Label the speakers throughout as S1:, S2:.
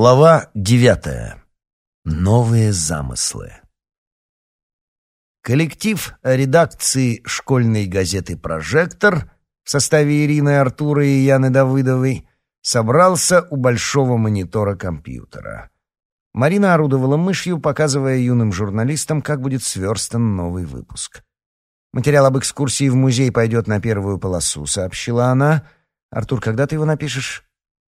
S1: Глава девятая. Новые замыслы. Коллектив редакции школьной газеты «Прожектор» в составе Ирины Артура и Яны Давыдовой собрался у большого монитора компьютера. Марина орудовала мышью, показывая юным журналистам, как будет сверстан новый выпуск. «Материал об экскурсии в музей пойдет на первую полосу», — сообщила она. «Артур, когда ты его напишешь?»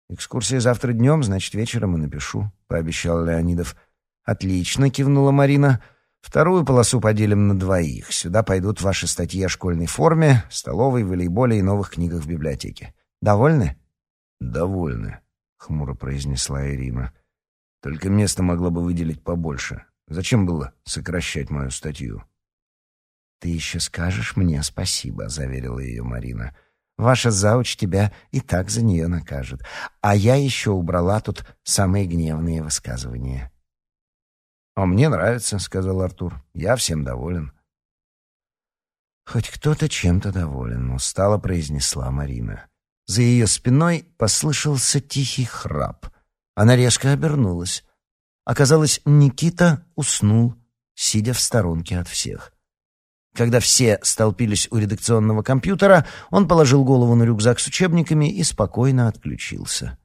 S1: «Экскурсия завтра днем, значит, вечером и напишу», — пообещал Леонидов. «Отлично», — кивнула Марина. «Вторую полосу поделим на двоих. Сюда пойдут ваши статьи о школьной форме, столовой, волейболе и новых книгах в библиотеке. Довольны?»
S2: «Довольны», — хмуро произнесла Ирина. «Только место могла бы выделить побольше. Зачем было сокращать мою статью?»
S1: «Ты еще скажешь мне спасибо», — заверила ее Марина. Ваша зауч тебя и так за нее накажет. А я еще убрала тут самые гневные высказывания.
S2: «А мне нравится», — сказал Артур. «Я всем доволен».
S1: «Хоть кто-то чем-то доволен», — устало произнесла Марина. За ее спиной послышался тихий храп. Она резко обернулась. Оказалось, Никита уснул, сидя в сторонке от всех. Когда все столпились у редакционного компьютера, он положил голову на рюкзак с учебниками и спокойно отключился.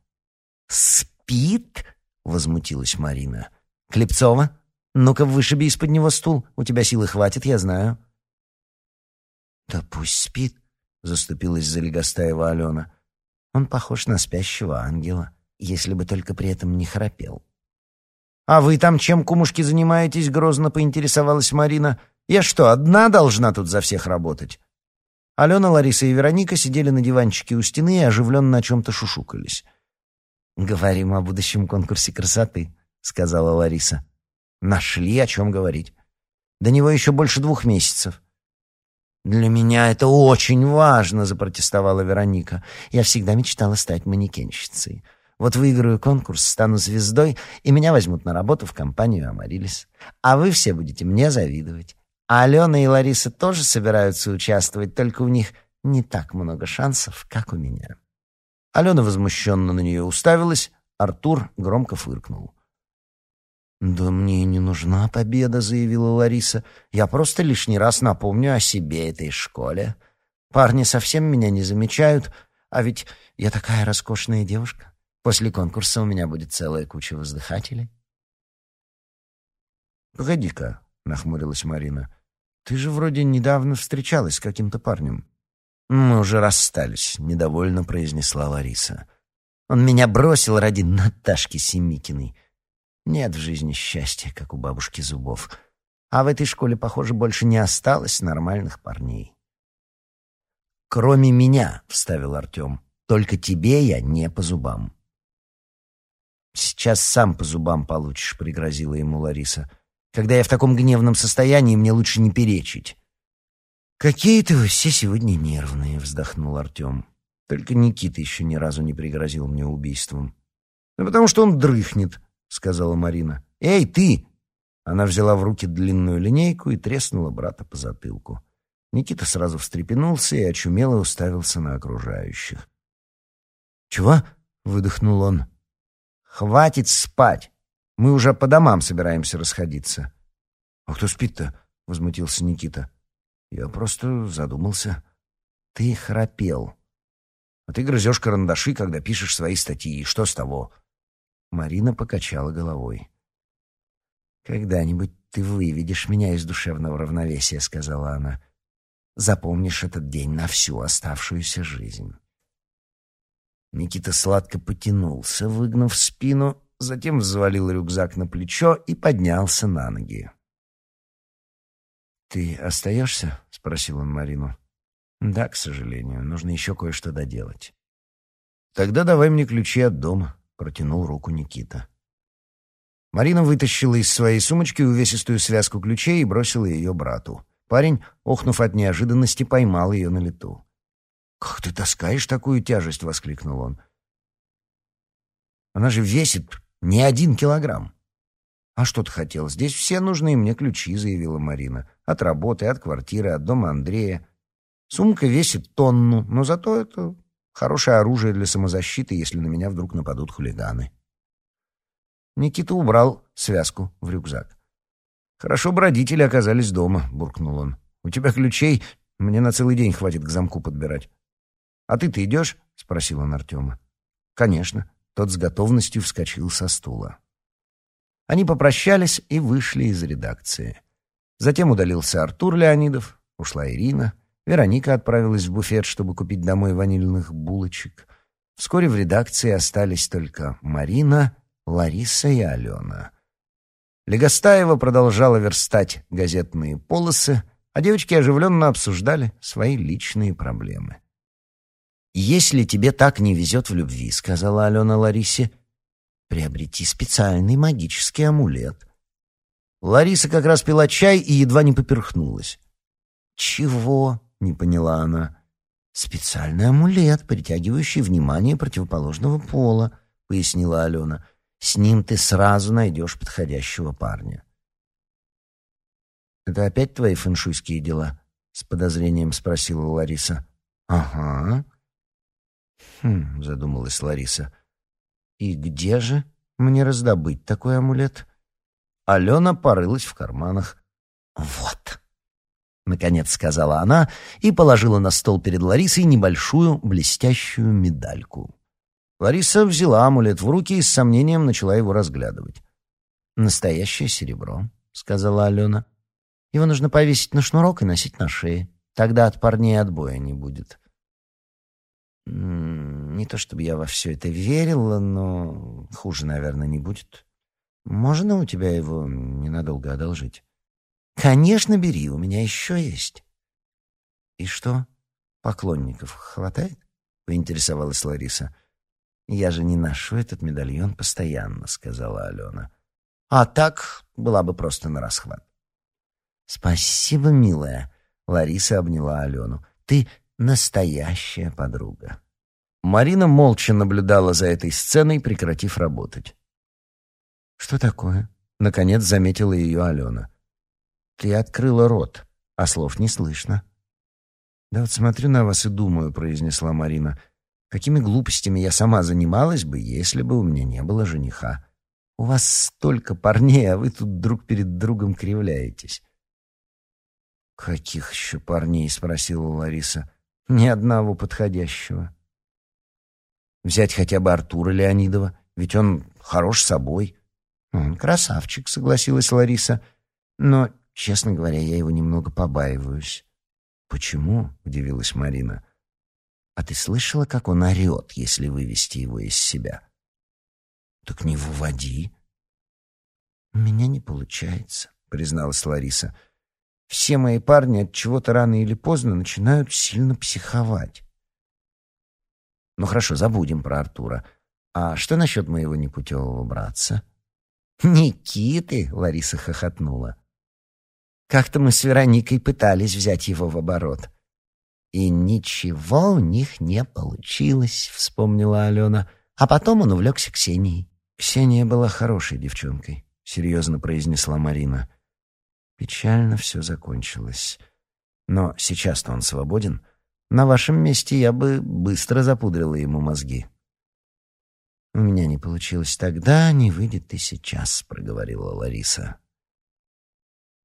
S1: «Спит?» — возмутилась Марина. «Клепцова, ну-ка вышиби из-под него стул. У тебя силы хватит, я знаю». «Да пусть спит», — заступилась за Легостаева Алена. «Он похож на спящего ангела, если бы только при этом не храпел». «А вы там чем, кумушки, занимаетесь?» — грозно поинтересовалась Марина. Я что, одна должна тут за всех работать?» Алена, Лариса и Вероника сидели на диванчике у стены и оживленно о чем-то шушукались. «Говорим о будущем конкурсе красоты», — сказала Лариса. «Нашли, о чем говорить. До него еще больше двух месяцев». «Для меня это очень важно», — запротестовала Вероника. «Я всегда мечтала стать манекенщицей. Вот выиграю конкурс, стану звездой, и меня возьмут на работу в компанию «Амарилис». А вы все будете мне завидовать. А Алена и Лариса тоже собираются участвовать, только у них не так много шансов, как у меня. Алена возмущенно на нее уставилась, Артур громко фыркнул. «Да мне не нужна победа», — заявила Лариса. «Я просто лишний раз напомню о себе этой школе. Парни совсем меня не замечают, а ведь я такая роскошная девушка. После конкурса у меня будет целая куча воздыхателей».
S2: «Погоди-ка», — нахмурилась Марина. Ты же вроде недавно встречалась с каким-то парнем.
S1: Мы уже расстались, недовольно произнесла Лариса. Он меня бросил ради Наташки Семикиной. Нет в жизни счастья, как у бабушки Зубов. А в этой школе, похоже, больше не осталось нормальных парней. «Кроме меня», — вставил Артем, — «только тебе я не по зубам». «Сейчас сам по зубам получишь», — пригрозила ему Лариса. Когда я в таком гневном состоянии, мне лучше не перечить. «Какие-то вы все сегодня нервные», — вздохнул Артем. «Только Никита еще ни разу не пригрозил мне убийством». «Ну, потому что он дрыхнет», — сказала Марина. «Эй, ты!» Она взяла в руки длинную линейку и треснула брата по затылку. Никита сразу встрепенулся и очумело уставился на окружающих. «Чего?» — выдохнул он. «Хватит спать!» Мы уже по домам собираемся расходиться. — А кто спит-то? — возмутился Никита. — Я просто задумался. — Ты храпел. А ты грызешь карандаши, когда пишешь свои статьи. И что с того? Марина покачала головой. «Когда-нибудь ты выведешь меня из душевного равновесия», — сказала она. «Запомнишь этот день на всю оставшуюся жизнь». Никита сладко потянулся, выгнув спину, затем взвалил рюкзак на плечо и поднялся на ноги. «Ты остаешься?» — спросил он Марину. «Да, к сожалению. Нужно еще кое-что доделать». «Тогда давай мне ключи от дома», — протянул руку Никита. Марина вытащила из своей сумочки увесистую связку ключей и бросила ее брату. Парень, охнув от неожиданности, поймал ее на лету. «Как ты таскаешь такую тяжесть?» — воскликнул он. «Она же весит не один килограмм. «А что ты хотел? Здесь все нужные мне ключи», — заявила Марина. «От работы, от квартиры, от дома Андрея. Сумка весит тонну, но зато это хорошее оружие для самозащиты, если на меня вдруг нападут хулиганы». Никита убрал связку в рюкзак. «Хорошо бы родители оказались дома», — буркнул он. «У тебя ключей, мне на целый день хватит к замку подбирать». «А ты-то идешь?» — спросил он Артема. «Конечно». Тот с готовностью вскочил со стула. Они попрощались и вышли из редакции. Затем удалился Артур Леонидов, ушла Ирина, Вероника отправилась в буфет, чтобы купить домой ванильных булочек. Вскоре в редакции остались только Марина, Лариса и Алена. Легостаева продолжала верстать газетные полосы, а девочки оживленно обсуждали свои личные проблемы. «Если тебе так не везет в любви», — сказала Алена Ларисе, — «приобрети специальный магический амулет». Лариса как раз пила чай и едва не поперхнулась. «Чего?» — не поняла она. «Специальный амулет, притягивающий внимание противоположного пола», — пояснила Алена. «С ним ты сразу найдешь подходящего парня». «Это опять твои фэншуйские дела?» — с подозрением спросила Лариса. «Ага», «Хм», — задумалась Лариса. «И где же мне раздобыть такой амулет?» Алена порылась в карманах. «Вот», — наконец сказала она и положила на стол перед Ларисой небольшую блестящую медальку. Лариса взяла амулет в руки и с сомнением начала его разглядывать. «Настоящее серебро», — сказала Алена. «Его нужно повесить на шнурок и носить на шее. Тогда от парней отбоя не будет». Не то чтобы я во все это верила, но хуже, наверное, не будет. Можно у тебя его ненадолго одолжить? Конечно, бери, у меня еще есть. И что, поклонников хватает? Поинтересовалась Лариса. Я же не ношу этот медальон постоянно, сказала Алена. А так была бы просто на расхват. Спасибо, милая. Лариса обняла Алену. Ты настоящая подруга. Марина молча наблюдала за этой сценой, прекратив работать. «Что такое?» — наконец заметила ее Алена. «Ты открыла рот, а слов не слышно». «Да вот смотрю на вас и думаю», — произнесла Марина. «Какими глупостями я сама занималась бы, если бы у меня не было жениха? У вас столько парней, а вы тут друг перед другом кривляетесь». «Каких еще парней?» — спросила Лариса. Ни одного подходящего. Взять хотя бы Артура Леонидова, ведь он хорош собой. Он красавчик, согласилась Лариса. Но, честно говоря, я его немного побаиваюсь. Почему? удивилась Марина. А ты слышала, как он орет, если вывести его из себя? Так не выводи. У меня не получается, призналась Лариса. Все мои парни от чего-то рано или поздно начинают сильно психовать. Ну хорошо, забудем про Артура. А что насчет моего непутевого братца? Никиты, Лариса хохотнула. Как-то мы с Вероникой пытались взять его в оборот. И ничего у них не получилось, вспомнила Алена. А потом он увлекся Ксенией. Ксения была хорошей девчонкой, серьезно произнесла Марина. Печально все закончилось. Но сейчас-то он свободен. На вашем месте я бы быстро запудрила ему мозги. «У меня не получилось тогда, не выйдет и сейчас», — проговорила Лариса.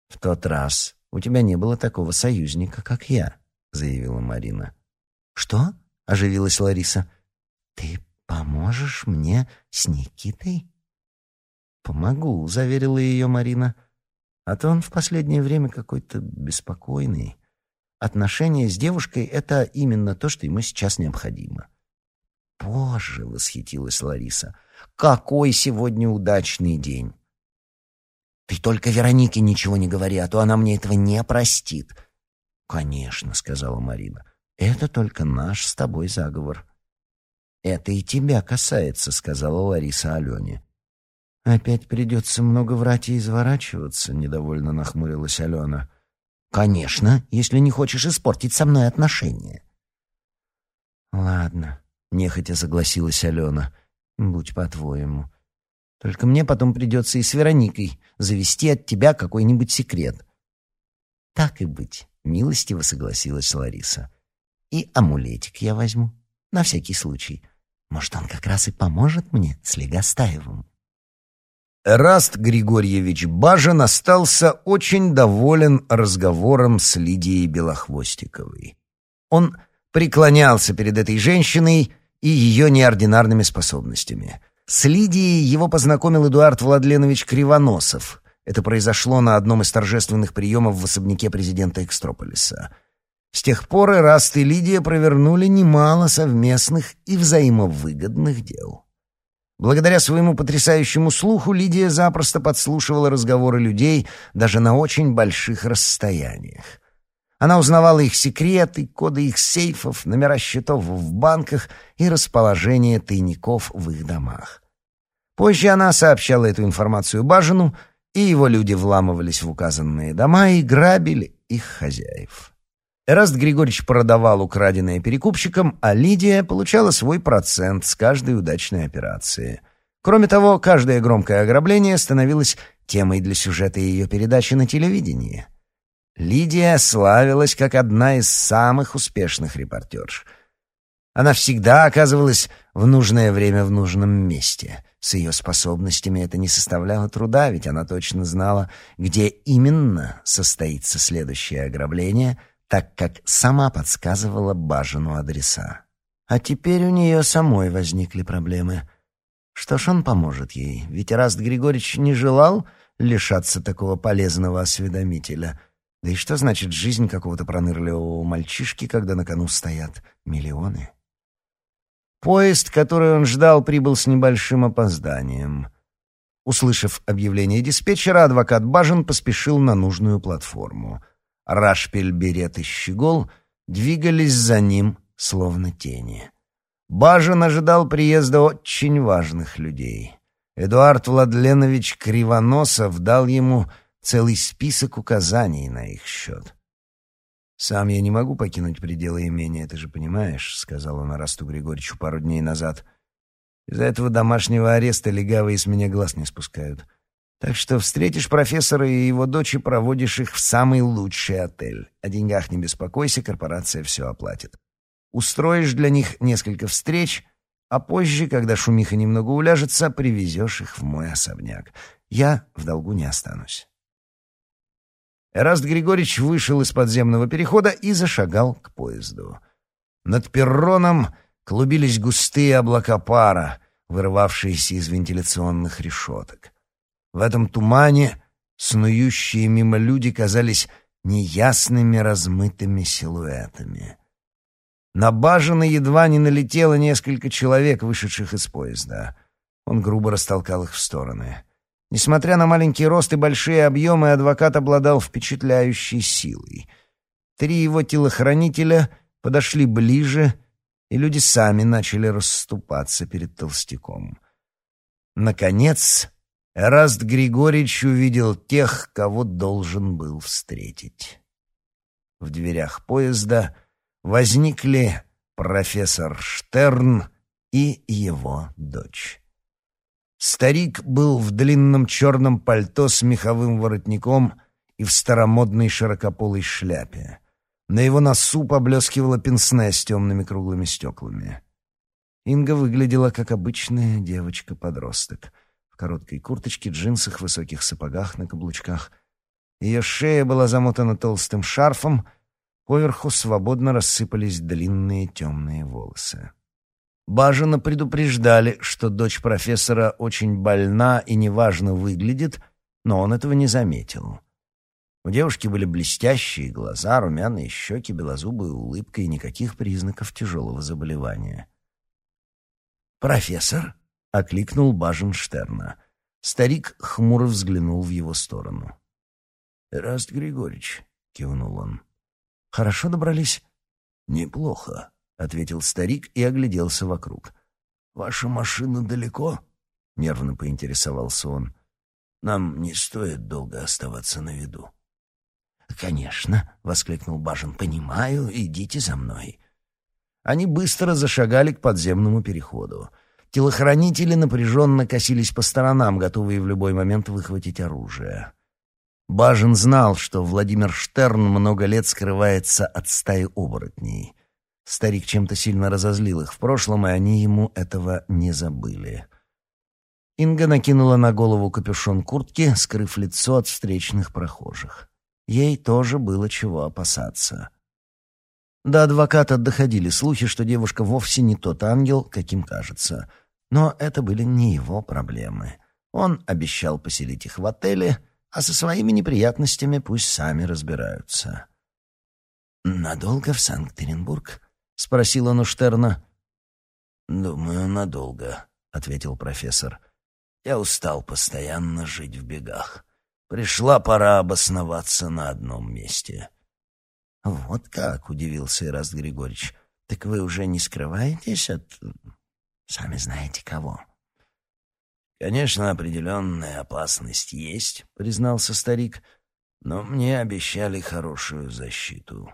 S1: «В тот раз у тебя не было такого союзника, как я», — заявила Марина. «Что?» — оживилась Лариса. «Ты поможешь мне с Никитой?» «Помогу», — заверила ее Марина. А то он в последнее время какой-то беспокойный. Отношения с девушкой — это именно то, что ему сейчас необходимо. «Боже!» — восхитилась Лариса. «Какой сегодня удачный день!» «Ты только Веронике ничего не говори, а то она мне этого не простит». «Конечно», — сказала Марина. «Это только наш с тобой заговор». «Это и тебя касается», — сказала Лариса Алене. «Опять придется много врать и изворачиваться», — недовольно нахмурилась Алена. «Конечно, если не хочешь испортить со мной отношения». «Ладно», — нехотя согласилась Алена. «Будь по-твоему. Только мне потом придется и с Вероникой завести от тебя какой-нибудь секрет». «Так и быть», — милостиво согласилась Лариса. «И амулетик я возьму, на всякий случай. Может, он как раз и поможет мне с Легостаевым». Эраст Григорьевич Бажин остался очень доволен разговором с Лидией Белохвостиковой. Он преклонялся перед этой женщиной и ее неординарными способностями. С Лидией его познакомил Эдуард Владленович Кривоносов. Это произошло на одном из торжественных приемов в особняке президента Экстрополиса. С тех пор Эраст и Лидия провернули немало совместных и взаимовыгодных дел. Благодаря своему потрясающему слуху Лидия запросто подслушивала разговоры людей даже на очень больших расстояниях. Она узнавала их секреты, коды их сейфов, номера счетов в банках и расположение тайников в их домах. Позже она сообщала эту информацию Бажину, и его люди вламывались в указанные дома и грабили их хозяев. Эраст Григорьевич продавал украденное перекупщикам, а Лидия получала свой процент с каждой удачной операции. Кроме того, каждое громкое ограбление становилось темой для сюжета ее передачи на телевидении. Лидия славилась как одна из самых успешных репортерш. Она всегда оказывалась в нужное время в нужном месте. С ее способностями это не составляло труда, ведь она точно знала, где именно состоится следующее ограбление — так как сама подсказывала Бажину адреса. А теперь у нее самой возникли проблемы. Что ж он поможет ей? Ведь Раст Григорьевич не желал лишаться такого полезного осведомителя. Да и что значит жизнь какого-то пронырливого мальчишки, когда на кону стоят миллионы? Поезд, который он ждал, прибыл с небольшим опозданием. Услышав объявление диспетчера, адвокат Бажин поспешил на нужную платформу — Рашпиль, Берет и Щегол двигались за ним, словно тени. Бажин ожидал приезда очень важных людей. Эдуард Владленович Кривоносов дал ему целый список указаний на их счет. «Сам я не могу покинуть пределы имения, ты же понимаешь», — сказал он Арасту Григорьевичу пару дней назад. «Из-за этого домашнего ареста легавые с меня глаз не спускают. Так что встретишь профессора и его дочь и проводишь их в самый лучший отель. О деньгах не беспокойся, корпорация все оплатит. Устроишь для них несколько встреч, а позже, когда шумиха немного уляжется, привезешь их в мой особняк. Я в долгу не останусь. Эраст Григорьевич вышел из подземного перехода и зашагал к поезду. Над перроном клубились густые облака пара, вырывавшиеся из вентиляционных решеток. В этом тумане снующие мимо люди казались неясными размытыми силуэтами. На Бажина едва не налетело несколько человек, вышедших из поезда. Он грубо растолкал их в стороны. Несмотря на маленький рост и большие объемы, адвокат обладал впечатляющей силой. Три его телохранителя подошли ближе, и люди сами начали расступаться перед толстяком. Наконец, Эраст Григорьевич увидел тех, кого должен был встретить. В дверях поезда возникли профессор Штерн и его дочь. Старик был в длинном черном пальто с меховым воротником и в старомодной широкополой шляпе. На его носу поблескивала пенсне с темными круглыми стеклами. Инга выглядела как обычная девочка-подросток — короткой курточке, джинсах, высоких сапогах на каблучках. Ее шея была замотана толстым шарфом, поверху свободно рассыпались длинные темные волосы. Бажина предупреждали, что дочь профессора очень больна и неважно выглядит, но он этого не заметил. У девушки были блестящие глаза, румяные щеки, белозубая улыбка и никаких признаков тяжелого заболевания. «Профессор?» — окликнул Баженштерна. Старик хмуро взглянул в его сторону. «Эраст Григорьевич», — кивнул он. «Хорошо добрались?» «Неплохо», — ответил старик и огляделся вокруг. «Ваша машина далеко?» — нервно поинтересовался он. «Нам не стоит долго оставаться на виду». «Конечно», — воскликнул Бажен, — «понимаю, идите за мной». Они быстро зашагали к подземному переходу. Телохранители напряженно косились по сторонам, готовые в любой момент выхватить оружие. Бажен знал, что Владимир Штерн много лет скрывается от стаи оборотней. Старик чем-то сильно разозлил их в прошлом, и они ему этого не забыли. Инга накинула на голову капюшон куртки, скрыв лицо от встречных прохожих. Ей тоже было чего опасаться. До адвоката доходили слухи, что девушка вовсе не тот ангел, каким кажется. Но это были не его проблемы. Он обещал поселить их в отеле, а со своими неприятностями пусть сами разбираются. «Надолго в Санкт-Петербург?» — спросил он у Штерна.
S2: «Думаю, надолго», — ответил профессор. «Я устал постоянно жить в бегах. Пришла пора обосноваться на одном месте».
S1: «Вот как!» — удивился Ираст Григорьевич. «Так вы уже не скрываетесь от... сами знаете кого?»
S2: «Конечно, определенная опасность есть», — признался старик, «но мне обещали хорошую защиту.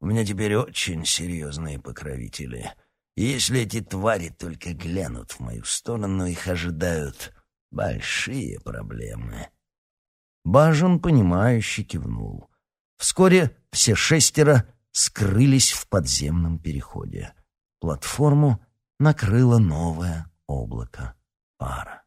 S2: У меня теперь очень серьезные покровители. И если эти твари только глянут в мою сторону, их ожидают большие проблемы».
S1: Бажен, понимающе кивнул. Вскоре все шестеро скрылись в подземном переходе. Платформу накрыло новое облако пара.